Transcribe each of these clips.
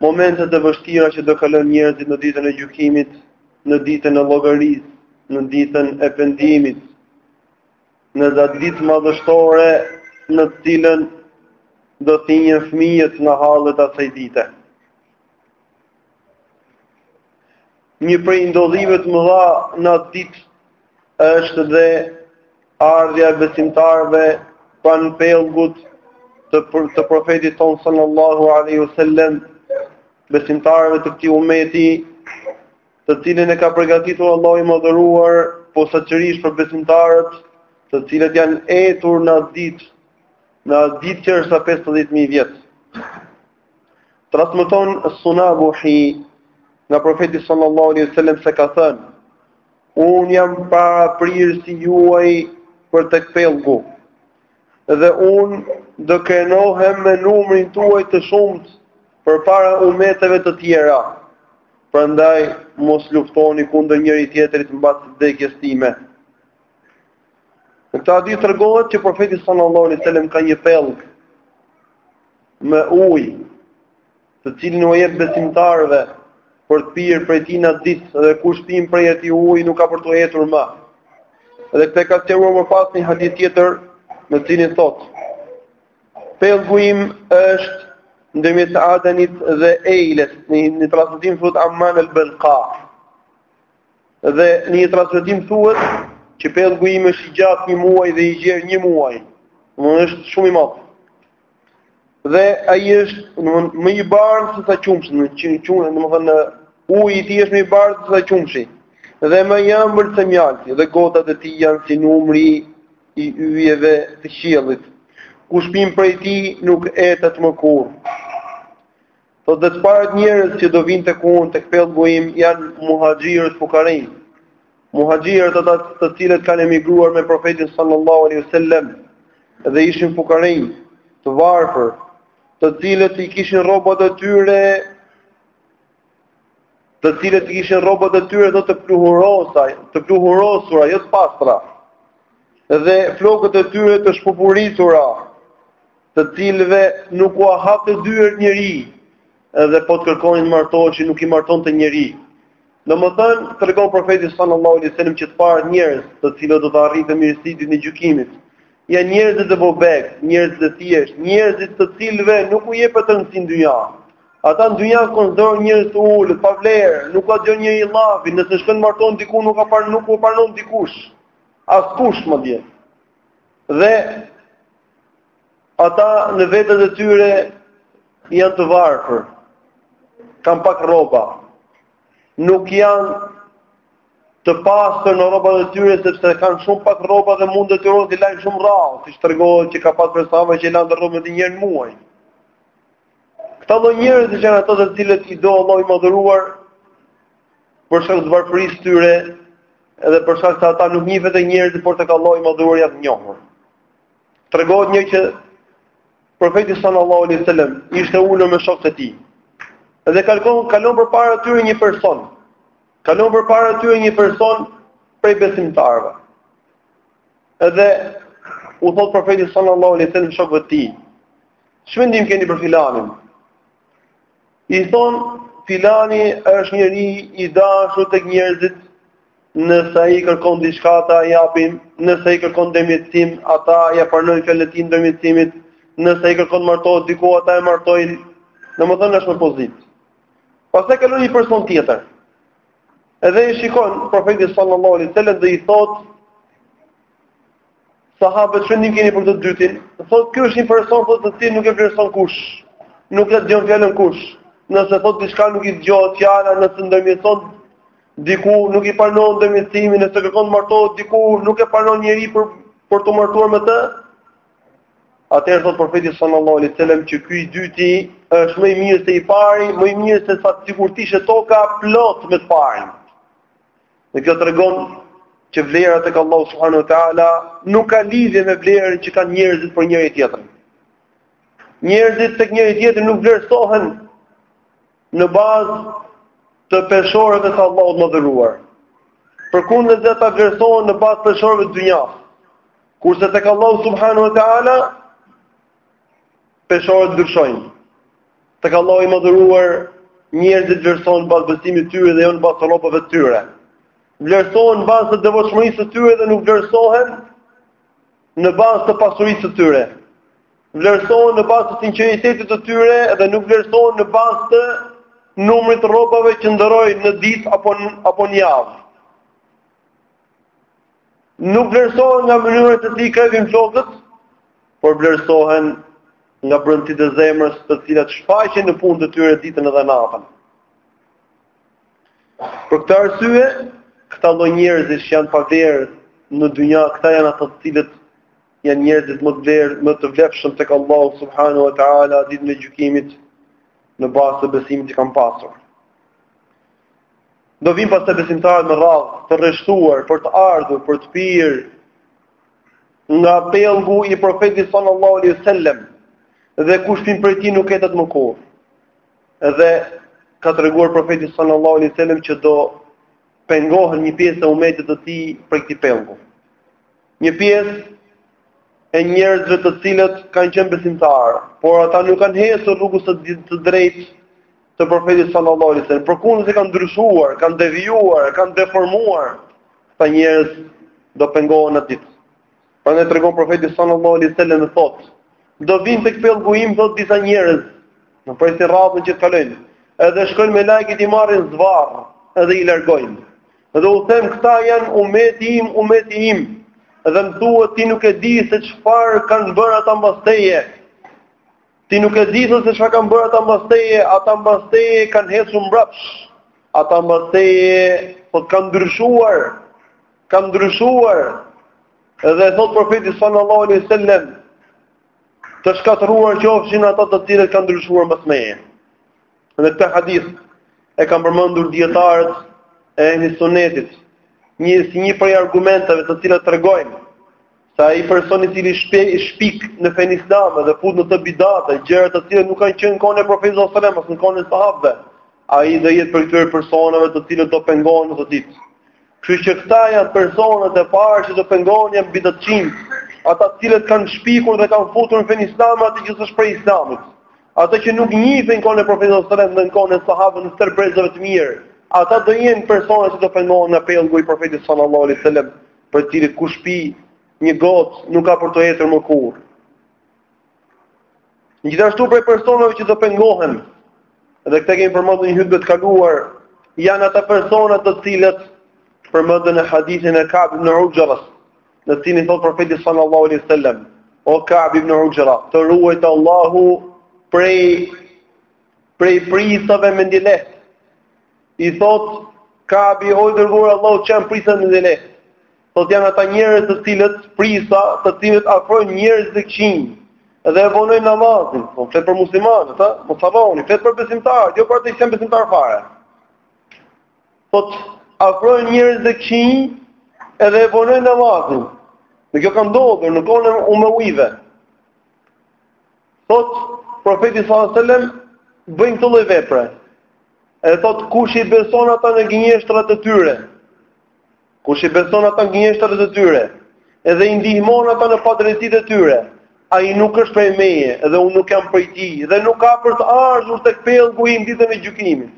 Momentet e vështira që do kalojnë njerëzit në ditën e gjykimit, në ditën e llogarisë, në ditën e pendimit, në atë ditë madhështore në të cilën do të thinjen fëmijët nga hallet asaj dite. Një prej ndodhive të mëdha në atë ditë është dhe ardhja e besimtarëve pranë pellgut të për, të profetit ton sallallahu alaihi wasallam besimtarëve të këtij umeti të cilin e ka përgatitur Allahu i madhëruar posaçërisht për besimtarët të cilët janë etur në atë ditë në atë ditë që është sa 50000 vjet transmeton sunabuhi nga profeti sallallahu alaihi wasallam se ka thënë Unë jam paraprirësi juaj për tek pellgu, dhe unë do krenohem me numrin tuaj të shumtë përpara umeteve të tjera, prandaj mos luftoni kundër njëri tjetërit mbas vdekjes time. Në këtë hadith tregohet që profeti sallallahu alaihi wasallam ka një pellg me ujë, të cilin u jep besimtarëve për të pirë prej tij në atë ditë dhe kush pin prej atij uji nuk ka për të etur më. Dhe këtë e ka sqaruar më pas në një hadith tjetër në të cilin thotë: Pellgu im është ndërmjet Adenit dhe Ejles, në një transmetim thotë Amman al-Balqa. Dhe në një transmetim thuhet që pellgu im është i gjatë një muaj dhe i gjerë një muaj. Domthonë është shumë i madh. Dhe ai është më i bardhë se sa qumshi, domthonë, uji i tij është më i bardhë se sa qumshi. Dhe më i ëmbël se mjalti, dhe gotat e tij janë si numri i yjeve të qiellit. Kush pin prej tij nuk etet më kurrë. Po dhe të parët njerëz që do vijnë tek unë tek pellgu im janë muhaxhirët fukarenj. Muhaxhirët ata të cilët kanë emigruar me profetin sallallahu alaihi wasallam dhe ishin fukarenj, të varfër, të cilët i kishin rrobat e tyre të cilët i kishin rrobat e tyre do të pluhurosa, të pluhurosura, jo të pastra. Dhe flokët e tyre të shpupuritura, të cilëve nuk ua hapte dyert njeri, dhe po të kërkonin martoheshin nuk i martonte njeri. Domethënë, tregon profeti sallallahu alaihi wasallam që të parët njerëz, të cilët do të arrijnë mirësitë ditën e gjykimit, janë njerëzit e bobekt, njerëzit e thjeshtë, njerëzit të cilëve nuk u jepet rëndësi në dynja. Ata në dynja konsiderohen njerëz të ulët, pa vlerë, nuk ua dëgjon njeri llafin, nëse shkon marton diku nuk ua par nuk ua pranon dikush. Askush madje. Dhe Ata në veten e tyre janë të varfër, kanë pak rroba. Nuk janë të pastër në rrobat e tyre sepse kanë shumë pak rroba dhe mund t'i lajnë shumë rrallë, siç tregohet që ka pas persona që i lanë rrobat një herë në muaj. Këta lloj njerëzish janë ata të cilët i do Allahu i madhëruar për shkak të varfërisë tyre, edhe për shkak se ata nuk njihen te njerëzit, por tek Allahu i madhëruar janë të njohur. Tregohet që Profeti sallallahu alaihi wasallam ishte ulur me shokët e tij. Dhe kalon kalon përpara tyre një person. Kalon përpara tyre një person prej besimtarëve. Edhe u thotë profeti sallallahu alaihi wasallam shokëve të tij, "Ç'mendim keni për filanin?" I thonë, filani është njeri i dashur tek njerëzit, nëse ai kërkon diçka ata ia japin, nëse ai kërkon ndërmjetësim, ata ia pranojnë fjalën e tij ndërmjetësimit, nëse ai kërkon martohet diku, ata e martojnë, domethënë është me pozitë. Pastaj kalon një person tjetër, edhe i shikon profeti sallallahu alaihi wasallam dhe i thotë, Sahabët ç'mendim keni për këtë të dytin, thotë ky është një person thotë të cilin nuk e vlerëson kush, nuk e dëgjon fjalën kush. Nëse thotë diçka nuk i dëgjohet fjala, nëse ndërmjetëson diku nuk i pranon ndërmjetësimin, nëse kërkon të martohet diku nuk e pranon njeri për për t'u martuar me të. Atëherë thotë profeti sallallahu alaihi wasallam që ky i dyti është më i mirë se i pari, më i mirë se sa sikur të ishte toka plot me të parin. Dhe kjo tregon që vlera tek Allahu subhanahu wa taala nuk ka lidhje me vlerën që kanë njerëzit për njëri-tjetrin. Njerëzit tek njëri-tjetri nuk vlerësohen në bazë të peshoreve të Allahut të madhëruar. Përkundrazi ata vlerësohen në bazë të peshoreve të dynjasë. Kurse tek Allahu subhanahu wa taala Peshoret ndryshojnë. Tek Allahu i madhëruar njerëzit vlerësohen në bazë të besimit të tyre dhe jo në bazë të rrobave të tyre. Vlerësohen në bazë të devotshmërisë së tyre dhe nuk vlerësohen në bazë të pasurisë së tyre. Vlerësohen në bazë të sinqeritetit të tyre dhe nuk vlerësohen në bazë të numrit të rrobave që ndërrojnë në ditë apo, apo në javë. nuk vlerësohen nga mënyra se si i krehin flokët, por vlerësohen nga brendësitë e zemrës të cilat shfaqen në punët e tyre ditën edhe natën. Për këtë arsye, këta lloj njerëzish që janë pa vlerë në dynja, këta janë ata të cilët janë njerëzit më të vlerë, më të vlefshëm tek Allahu subhanahu wa taala ditën e gjykimit në bazë të besimit që kanë pasur. Do vijnë pastaj besimtarët në radhë, të rreshtuar, për të ardhur, për të pirë, nga pellgu i profetit sallallahu alaihi wasallam, dhe kush pin prej tij nuk etet më kurrë. Dhe ka treguar profeti sallallahu alaihi wasallam që do pengohen një pjesë e umetit të tij prej këtij pellgu. Një pjesë e njerëzve të cilët kanë qenë besimtarë, por ata nuk kanë hecur rrugës së drejtë të profetit sallallahu alaihi wasallam. Përkundrazi kanë ndryshuar, kanë devijuar, kanë deformuar, këta njerëz do pengohen atë ditë. Prandaj tregon profeti sallallahu alaihi wasallam e thotë: "Do vijnë tek pellgu im thot disa njerëz, dhe presin rradhën që të kalojnë, edhe shkojnë melaiket i marrin zvarr, edhe i largojnë. Dhe u them këta janë umeti im, umeti im. Dhe më thuhet ti nuk e di se çfarë kanë bërë ata mbas teje. Ti nuk e di se çfarë kanë bërë ata mbas teje, ata mbas teje kanë hecur mbrapsh. Ata mbas teje thot kanë ndryshuar. Kanë ndryshuar. Dhe thot profeti sallallahu alaihi wasallam të shkatërruar qofshin ata të cilët kanë ndryshuar mbas meje. Dhe këtë hadith e kanë përmendur dietarët e ehli sunnetit, një si një prej argumenteve të cilat tregojnë se ai person i cili shpik në fenë islame dhe fut në të bidate, gjëra të cilat nuk kanë qenë në kohën e profetit sallallahu alajhi wasallam, as në kohën e sahabëve, ai do jetë prej këtyre personave të cilët do pengohen në atë ditë. Kështu që këta janë personat e parë që do pengohen janë bidatçinjtë, ata të cilët kanë shpikur dhe kanë futur në fenë islame atë që s'është prej islamit. Ato që nuk njihen në kohën e profetit sallallahu alajhi wasallam dhe në kohën e sahabëve, të tre brezave të mirë, ata do jenë persona që do pengohen nga pellgu i profetit sallallahu alajhi wasallam, prej të cilit kush pi një gotë nuk ka për t'u etur më kurrë. Gjithashtu prej personave që do pengohen, dhe këtë kemi përmendur në një hutbe të kaluar, janë ata persona të cilët përmenden në hadithin e Ka'b ibn Ujra, në të cilin i thot profeti sallallahu alaihi wasallam, o Ka'b ibn Ujra, të ruajt Allahu prej prej prijësave mendjelehtë. I thot Ka'bi o i dërguar i Allahut ç'janë prijësat mendjelehtë. Thot janë ata njerëz të cilët prijësa, të cilët afrojnë njerëz të këqinj dhe e vonojnë namazin. Po flet për muslimanët, ë, mos harroni, flet për besimtarët, jo për ata që s'janë besimtarë fare. Thot afrojnë njerëz të këqinj edhe e vonojnë namazin. Dhe kjo ka ndodhur në kohën e Umawive. Thot profeti sallallahu alajhi wasallam bëjnë këto lloj vepre. Edhe thot kush i beson ata në gënjeshtrat e tyre, Kush i beson ata në gënjeshtrat e tyre, edhe i ndihmon ata në padrejtësitë e tyre, ai nuk është prej meje dhe unë nuk jam prej tij dhe nuk ka për të ardhur tek pellgu im ditën e gjykimit.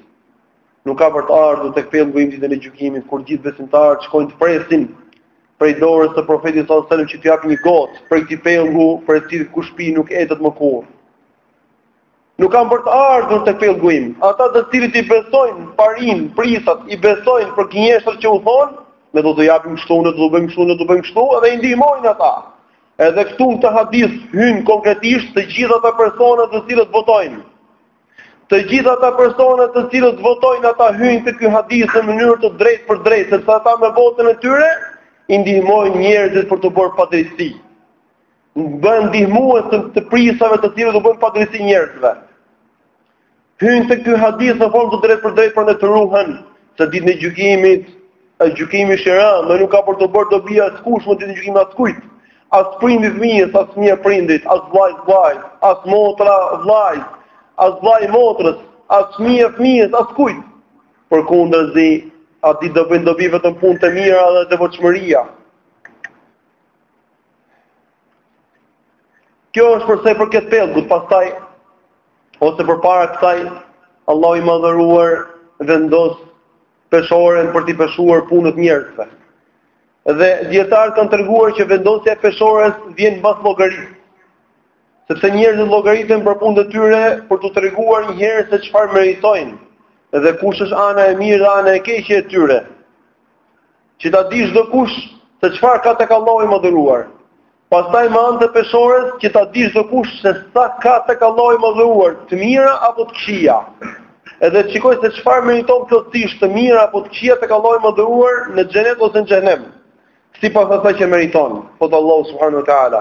Nuk ka për të ardhur tek pellgu im ditën e gjykimit kur gjithë besimtarët shkojnë të presin prej dorës së profetit sallallahu alajhi wasallam që t'u japë një gotë prej këtij pellgu, për të cilin kush pi nuk etet më kurrë. Nuk kanë për të ardhur tek pellgu im. Ata të cilët i besojnë parinë, prijësat, i besojnë për gënjeshtrat që u thonë, ne do t'u japim kështu, ne do të bëjmë kështu, ne do të bëjmë kështu, edhe i ndihmojnë ata. Edhe këtu në këtë hadith hyjnë konkretisht të gjithë ata persona të cilët votojnë. Të gjithë ata persona të cilët votojnë ata hyjnë te ky hadith në mënyrë të drejtpërdrejtë, sepse ata me votën e tyre i ndihmojnë njerëzit për t'u bërë padrejtësi. Bëhen ndihmues të, të prijësave të cilët u bëjnë padrejtësi njerëzve. Hyjnë tek ky hadith në formë të drejtpërdrejtë, pra të ruhen se ditën e gjykimit, e gjykimi shëra, nuk ka për t'i bërë dobi askush në ditën e gjykimit askujt. As prindi fëmijës, as fëmija prindit, as vllai vllait, as motra vllait, as vllai motrës, as fëmija fëmijës, askujt. Përkundazi, atë ditë do bëjnë dobi vetëm punët e mira dhe devotshmëria. Kjo është për sa i përket pellgut, pastaj ose përpara kësaj Allahu i madhëruar vendos peshoren për të peshuar punët e njerëzve. Dhe dijetarët kanë treguar që vendosja e peshores vjen mbas llogarisë. Sepse njerëzit llogariten për punët e tyre për t'u treguar një herë se çfarë meritojnë dhe kush është ana e mirë dhe ana e keqe e tyre. që ta di çdokush se çfarë ka tek Allahu i madhëruar. Pastaj me anë të peshores që ta di çdokush se sa ka tek Allahu i madhëruar, të mira apo të këqija. Edhe të shikojë se çfarë meriton plotësisht të mira apo të këqija tek Allahu i madhëruar në xhenet ose në xhehnem. Sipas asaj që meriton, thotë Allahu subhanahu wa taala.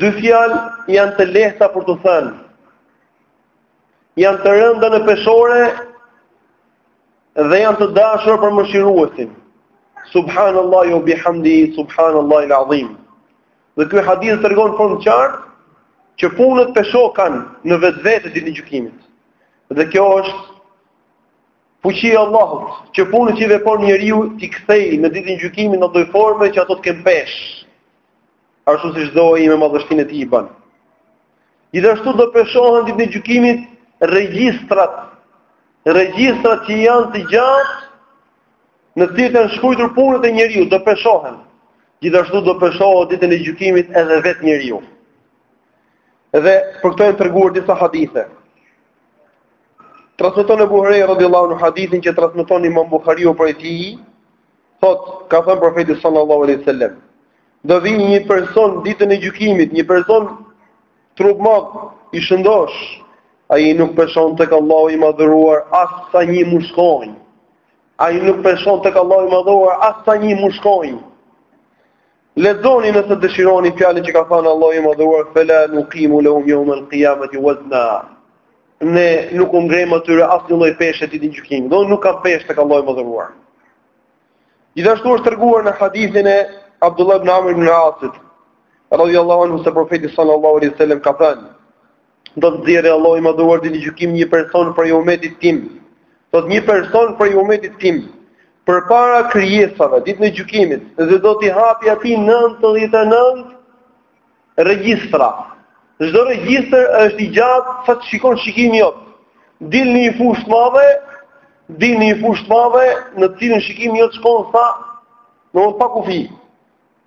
Dy fjalë janë të lehta për t'u thënë. Janë të rënda në peshore dhe janë të dashura për mëshiruesin. Subhanallahi wa bihamdihi, subhanallahi aladhim. Dhe ky hadith tregon fort qartë që punët peshokan në vetvete ditën e gjykimit. Dhe kjo është fuqia e Allahut, që punët që vepon njeriu t'i kthejë në ditën e gjykimit në atë lloj forme që ato të kenë peshë. ashtu siç do ai me madhështinë e tij i bën. Gjithashtu do peshohen ditën e gjykimit regjistrat, regjistrat që janë të gjatë në të cilët janë shkruajtur punët e njeriut, do peshohen. Gjithashtu do peshohet ditën e gjykimit edhe vetë njeriu. Dhe për këto janë treguar disa hadithe. Transmeton Ebu Hurejra radhiyallahu anhu hadithin që transmeton Imam Buhariu prej tij, Thot, ka thënë profeti sallallahu alaihi wasallam, do vi një person ditën e gjykimit, një person trupmadh i shëndosh, ai nuk peshon tek Allahu i madhëruar as sa një mushkonj. Ai nuk peshon tek Allahu i madhëruar as sa një mushkonj. Lexoni nëse dëshironi fjalën që ka thënë Allahu i Madhëruar, "Fela nuqimu lahum yawm al-qiyamati wazna." Ne nuk u ngremë atyre asnjë lloj peshe ditën e gjykimit. Dhe nuk kanë peshë tek Allahu i Madhëruar. Gjithashtu është treguar në hadithin e Abdullah ibn Amr ibn al-Asit, radhiyallahu anhu se profeti sallallahu alaihi wasallam ka thënë: Do të nxjerrë Allahu i Madhëruar ditën e gjykimit një person prej umetit tim. Thot një person prej umetit tim përpara krijesave ditën e gjykimit dhe do t'i hapi atij 99 regjistra. Çdo regjistër është i gjatë sa të shikon shikimi jot. Dil në një fushë të madhe, dil në një fushë të madhe në të cilin shikimi jot shkon sa në pa kufi.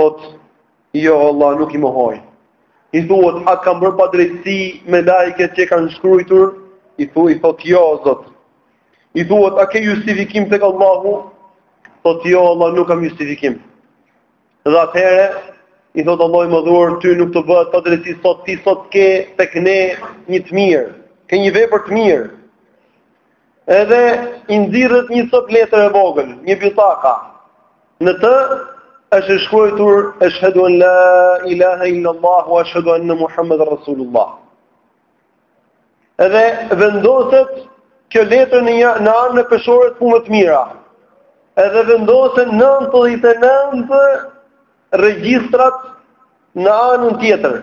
Thot, jo Allah nuk i mohoj. I thuhet, a kanë bërë padrejtësi melajket që kanë shkrujtur? I thuhet, i thot, jo Zot. I thuhet, a ke justifikim tek Allahu? Thot, jo Allah nuk kam justifikim. Dhe atëhere, i thot Allahu i madhëruar, ty nuk të bëhet padrejtësi sot, ti sot ke tek ne një të mirë, ke një vepër të mirë. Edhe i nxirret një copë letër e vogël, një bitaka. Në të është e shkrujtur Ashhadu an la ilaha illa Allah wa ashhadu anna Muhammadan rasulullah. Edhe vendoset kjo letër në një në anën e peshores të punëve të mira. Edhe vendosen 99 regjistrat në anën tjetër.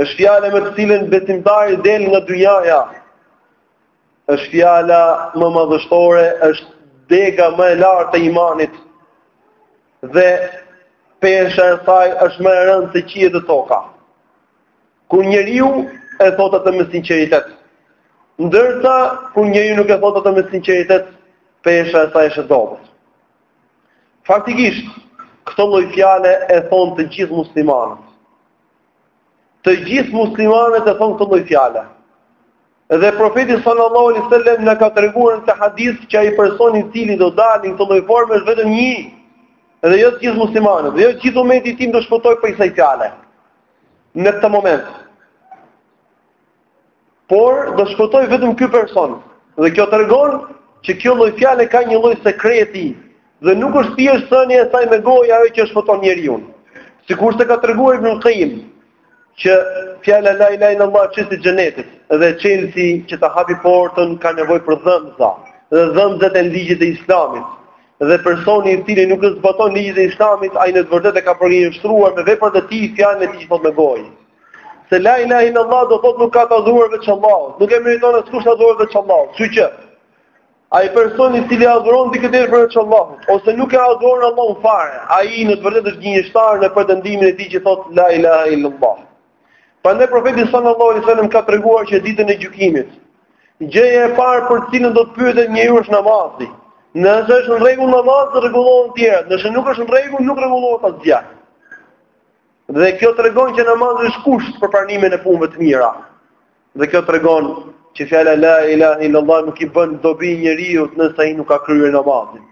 është fjala me të cilën besimtari del nga dynjaja, është fjala më madhështore, është dega më e lartë e imanit, dhe pesha e saj është më e rëndë se qiejt e toka. Kur njeriu e thot atë me sinqeritet, ndërsa kur njeriu nuk e thot atë me sinqeritet, pesha e saj është e dobët. Faktikisht, këtë lloj fjale e thonë të gjithë muslimanët. Të gjithë muslimanët e thonë këtë lloj fjale. Dhe profeti sallallahu alaihi wasallam na ka treguar në hadith që ai person i cili do dali në këtë lloj forme është vetëm një. Dhe jo të gjithë muslimanët, dhe jo të gjithë ummeti i tij do shpëtojë prej kësaj fjale. Në këtë moment. Por do shpëtojë vetëm ky person. Dhe kjo tregon që kjo lloj fjale ka një lloj sekreti dhe nuk është thjesht thënia e saj me gojë ajo që shpëton njeriun. Sikurse ka treguar Ibn Qayyim që fjala la ilaha illallah është çelësi i xhenetit dhe çelësi që ta hapi portën ka nevojë për dhëmza dhe dhëmzat janë ligjet e Islamit. Dhe personi i cili nuk i zbaton ligjet e Islamit, ai në të vërtetë e ka përgënjeshtruar me veprat e tij fjalën e tij që thotë me gojë. Se la ilahe illallah do thotë nuk ka të adhuruar veç Allahut. Nuk e meriton askush të adhurohet veç Allahut. Kështu që ai person i cili adhuron dikë tjetër përveç Allahut ose nuk e adhuron Allahun fare, ai në të vërtetë është gënjeshtar në pretendimin e tij që thotë la ilahe illallah. Prandaj profeti sallallahu alaihi wasallam ka treguar që ditën e gjykimit, gjëja e parë për të cilën do të pyetet njeriu është namazi. Nëse është në rregull namazi, rregullohen të tjerat. Nëse nuk është në rregull, nuk rregullohet asgjë. Dhe kjo tregon që namazi është kusht për pranimin e punëve të mira. Dhe kjo tregon që fjala la ilaha illallah nuk i bën dobi njeriut nëse ai nuk ka kryer namazin.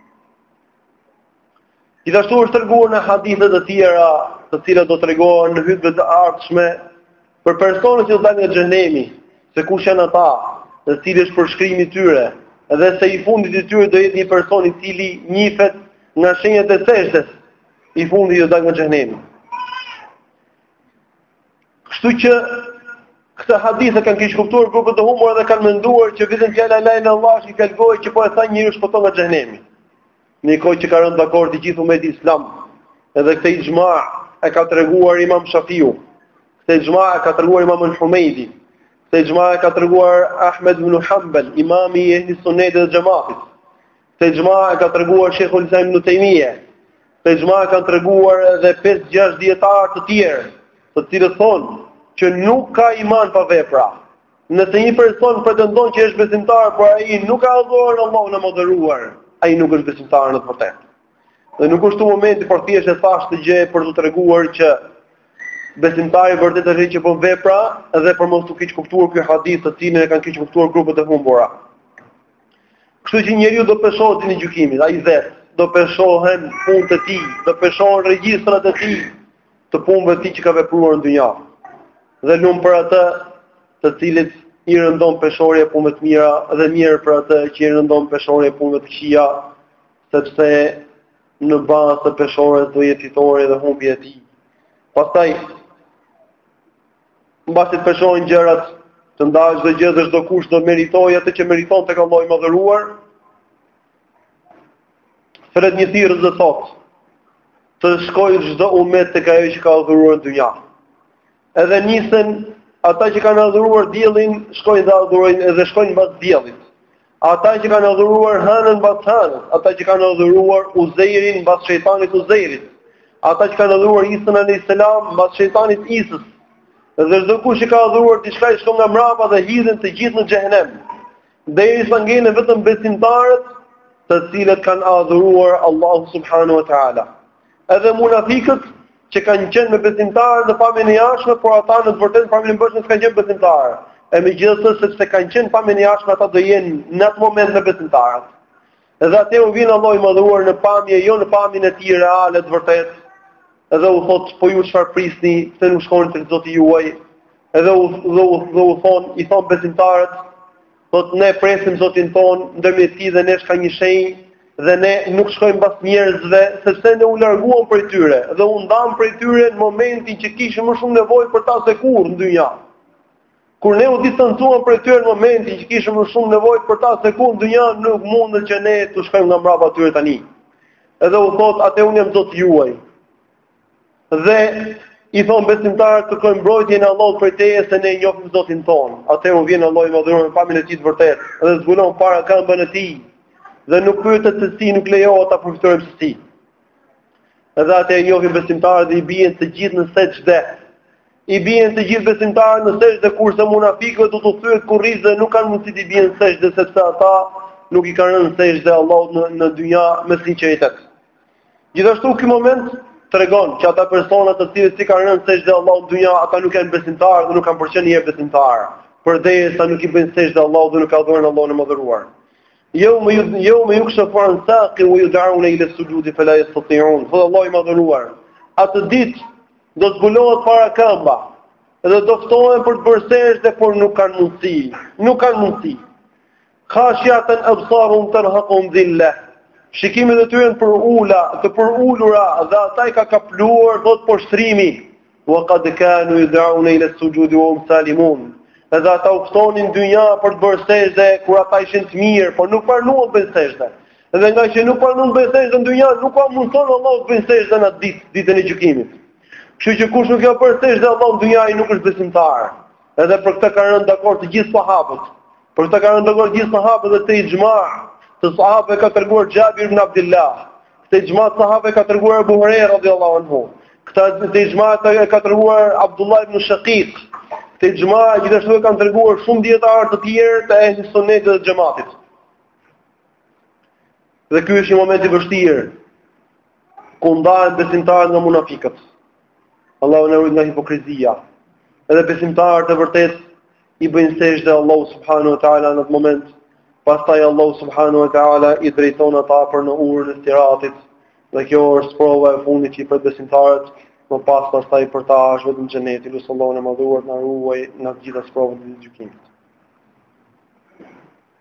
Gjithashtu është treguar në hadithe të tjera, të cilat do të tregohen në hutbet e ardhshme, Për personat që do dalin nga xhehenemi, se kush janë ata, dhe cili është përshkrimi i tyre, dhe se i fundit i tyre do jetë një person i cili njifet nga shenjat e sexhdes, i fundit që do dalë nga xhehenemi. Kështu që këtë hadith e kanë keqkuptuar grupe të humbura dhe kanë menduar që vetëm fjala la ilaha illallah është një fjalë që po e tha njeriu shpëton nga xhehenemi. Në kohë që ka rënë dakord i gjithë umeti islam, edhe këtë ixhma e ka treguar Imam Shafiu. Këtë ixhma e ka treguar Imam Al-Humeidi. Këtë ixhma e ka treguar Ahmed ibn Hanbal, imami i Ehli Sunnetit dhe Xhamatit. Këtë ixhma e ka treguar Sheikhul Islam ibn Taymija. Këtë ixhma e kanë treguar edhe 5-6 dijetarë të tjerë, të cilët thonë që nuk ka iman pa vepra. Nëse një person pretendon që është besimtar, por ai nuk e adhuron Allahun e madhëruar, ai nuk është besimtar në të vërtetë. Dhe nuk është momenti por thjesht e thashë këtë gjë për të treguar që besimtari i vërtetë është ai që bën vepra dhe për mos t'u keqkuptuar ky hadith të cilin e kanë keqkuptuar grupet e humbura. Kështu që njeriu do peshohet ditën e gjykimit, ai vetë do peshohen punët e tij, do peshohen regjistrat e tij, të punëve të tij që ka vepruar në dynja, dhe lum për atë të cilit i rëndon peshorja e punëve të mira, dhe mjerë për atë që i rëndon peshorja e punëve të këqija, sepse në bazë të peshores do jetë fitorja dhe humbja e tij. Pastaj, mbasi të peshohen gjërat, të ndahet çdo gjë dhe çdokush do meritojë atë që meriton tek Allahu i madhëruar, thërret një thirrës dhe thotë, të shkojë çdo umet tek ajo që ka adhuruar në dunja. Edhe nisen ata që kanë adhuruar diellin, shkojnë dhe adhurojnë edhe shkojnë mbas diellit. Ata që kanë adhuruar hënën mbas hënës, ata që kanë adhuruar Uzejrin mbas shejtanit Uzejrit, ata që kanë adhuruar Isën alayhis salam mbas shejtanit Isës. Dhe çdo kush që ka adhuruar diçka i shkon nga mbrapa dhe hidhen të gjithë në xhehenem. Derisa ngelen vetëm besimtarët, të cilët kanë adhuruar Allahu subhanahu wa taala. Edhe munafikët që kanë qenë me besimtarë në pamjen e jashtme, por ata në të vërtetë pamjen e brendshme s'kanë qenë besimtarë. E megjithatë sepse kanë qenë pamjen e jashtme ata do jenë në atë moment me besimtarët. Dhe atëherë u vjen Allahu i Madhëruar në pamje, jo në pamjen e tij reale të vërtetë. Dhe u thot, po ju çfarë prisni, pse nuk shkoni tek Zoti juaj? Dhe u dhe u dhe u thon, i thon besimtarët, thot ne presim Zotin ton, ndërmjet tij dhe nesh ka një shenjë dhe ne nuk shkojmë mbas njerëzve, sepse ne u larguam prej tyre dhe u ndam prej tyre në momentin që kishim më shumë nevojë për ta se kurrë në dynja. Kur ne u distancuam prej tyre në momentin që kishim më shumë nevojë për ta se kurrë në dynja nuk mund që ne të shkojmë nga mbrapa tyre tani. Edhe u thot atëherë unë jam Zoti juaj. Dhe i thon besimtarët kërkojmë mbrojtjen e Allahut prej teje se ne e njohim Zotin ton. Atëherë u vjen Allahu i madhëruar me pamjen e tij të vërtetë dhe zbulon parakëmbën e tij dhe nuk pyetet se si nuk lejohet ta përfytyrojmë se si. Edhe atëherë e njohin besimtarët dhe i bien të gjithë në sexhde. I bien të gjithë besimtarët në sexhde kurse munafikëve do të thyhet kurrizi dhe nuk kanë mundësi të bien në sexhde sepse ata nuk i kanë rënë në sexhde Allahut në në dynja me sinqeritet. Gjithashtu ky moment tregon që ata persona të cilët s'i kanë rënë në sexhde Allahut në dynja, ata nuk janë besimtarë dhe nuk kanë për të qenë besimtarë, përderisa nuk i bëjnë sexhde Allahut dhe nuk adhurojnë Allahun e madhëruar. Yawma yu yawma yukshafu an saqin wa yud'awna ila sujudi fala yastati'un. Thot Allahu i madhëruar. Atë ditë Do zbulohet parakëmba dhe do ftohen për të bërë sexhde, por nuk kanë mundësi, nuk kanë mundësi. Khashiatan absaruhum tarhaquhum dhilla. Shikimet e tyre janë të përula, të përulura dhe ata i ka kapluar thot poshtrimi. Wa qad kanu yud'awna ila as-sujud wa hum salimun. Edhe ata u ftonin në dynja për të bërë sexhde kur ata ishin të mirë, por nuk pranuan të bëjnë sexhde. Dhe ngaqë nuk pranuan të bëjnë sexhde në dynja, nuk ua mundëson Allahu të bëjnë sexhde në atë ditë, ditën e gjykimit. Kështu që kush nuk i ka bërë sexhde Allahut në dynja, ai nuk është besimtar. Edhe për këtë kanë rënë dakord të gjithë sahabët. Për këtë kanë rënë dakord të gjithë sahabët dhe këtë ixhma të sahabëve e ka treguar Xhabir ibn Abdullah. Këtë ixhma të sahabëve e ka treguar Abu Huraira radhiyallahu anhu. Këtë ixhma e ka treguar Abdullah ibn Shaqiq. Këtë ixhma gjithashtu e kanë treguar shumë dijetarë të tjerë të ehli sunnetit dhe xhematit. Dhe ky është një moment i vështirë ku ndahen besimtarët nga munafikët. Allahu na ruajt nga hipokrizia. Edhe besimtarët e vërtetë i bëjnë sexhde Allahut subhanahu wa taala në atë moment. Pastaj Allahu subhanahu wa taala i drejton ata për në urën e siratit. Dhe kjo është sprova e fundit që i pret besimtarët, më pas pastaj për ta është vetëm xheneti, lus Allahun e madhëruar të na ruajë nga të gjitha sprovat e gjykimit.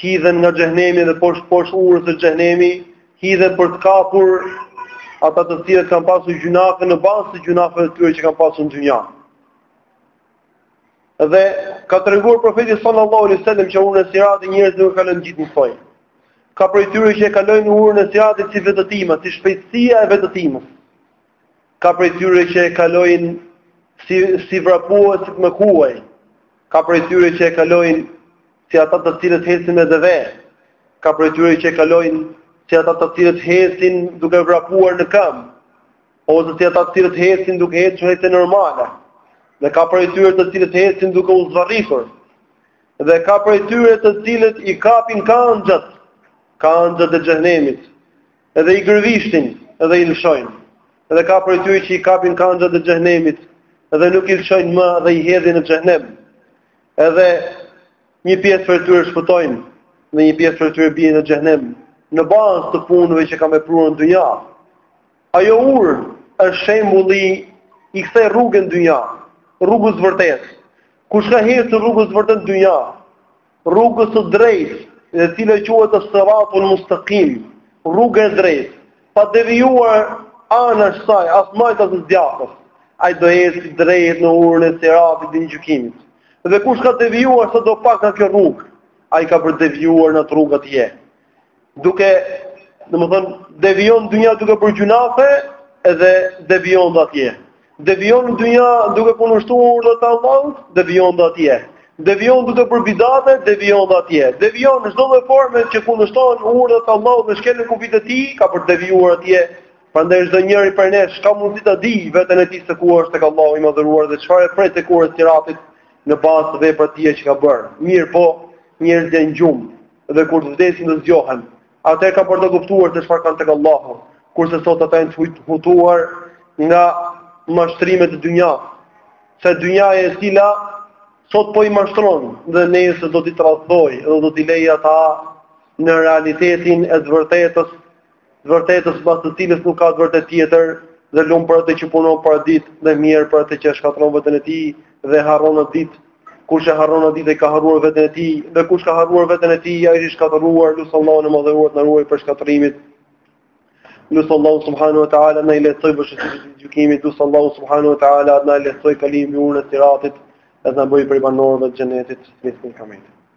hidhen nga xhehenemi dhe poshtë poshtë urës së xhehenemit, hidhen për të kapur ata të cilët kanë pasur gjynahe në bazë të gjynaheve të tyre që kanë pasur në dynja. Dhe ka treguar profeti sallallahu alaihi wasallam që urën e siratit njerëzit nuk e kalojnë të gjithë njësoj. Ka prej tyre që e kalojnë urën e siratit si vetëtima, si shpejtësia e vetëtimës. ka prej tyre që e kalojnë si si vrapuesit me kuaj, ka prej tyre që e kalojnë si ata të cilët ecin me deve, ka prej tyre që e kalojnë si ata të cilët ecin duke vrapuar në këmbë, ose si ata të cilët ecin duke ecur ecje normale. Dhe ka prej tyre të cilët ecin duke u zvarritur. Dhe ka prej tyre të cilët i kapin kanxhat, kanxhat e xhehenemit. edhe i gërvishtin, edhe i lëshojnë. Edhe ka prej tyre që i kapin kanxhat e xhehenemit, edhe nuk i lëshojnë më dhe i hedhin në xhehenem. Edhe një pjesë prej tyre shpëtojnë, dhe një pjesë prej tyre bien në xhehenem, në bazë të punëve që kanë vepruar në dynja. Ajo urë është shembulli i kësaj rruge në dynja, rrugës së vërtetë. Kush ka hecë në rrugë të vërtetë në dynja, rrugës së drejtë, e cila quhet as-siratul mustaqim, rruga e drejtë, pa devijuar anash saj, as majtas as djathtas. Ai do ecë drejt në urën e siratit ditën e gjykimit. Dhe kush ka devijuar sadopak nga kjo rrugë, ai ka për të devijuar në atë rrugë atje. duke domethënë devijon në dynja duke bërë gjynahe edhe devijon atje. Devijon në dynja duke kundërshtuar urdhrat e Allahut, devijon dhe atje. Devijon duke bërë bidate, devijon dhe atje. Devijon në çdo lloj forme që kundërshton urdhrat e Allahut dhe shkel kufijtë e tij, ka për të devijuar atje. Prandaj çdo njeri prej nesh ka mundësi ta di veten e tij se ku është tek Allahu i madhëruar dhe çfarë e pret tek ura e siratit në bazë të veprave të tij që ka bërë. Mirëpo, njerëzit janë në gjumë, dhe kur të vdesin do të zgjohen. Atëherë kanë për të kuptuar se çfarë kanë tek Allahu, kurse sot ata janë të hutuar nga mashtrimet e dynjasë. Se dynjaja e cila sot po i mashtron dhe nesër do t'i tradhtojë dhe do t'i lërë ata në realitetin e të vërtetës të vërtetës mbas të cilës nuk ka të vërtetë tjetër, dhe lum për atë që punon për atë ditë dhe mjerë për atë që e shkatërron veten e tij dhe e harron atë ditë. Kush e harron atë ditë e ka harruar veten e tij, dhe kush ka harruar veten e tij, ai është i shkatërruar, lus Allahun e madhëruar të na ruaj prej shkatërrimit. Lus Allahun subhanahu wa taala të na i lehtësoj vështirësitë e gjykimit, lus Allahun subhanahu wa taala të na i lehtësoj kalimin e urës së siratit, dhe të na bëjë prej banorëve të xhenetit, ditën e kijametit.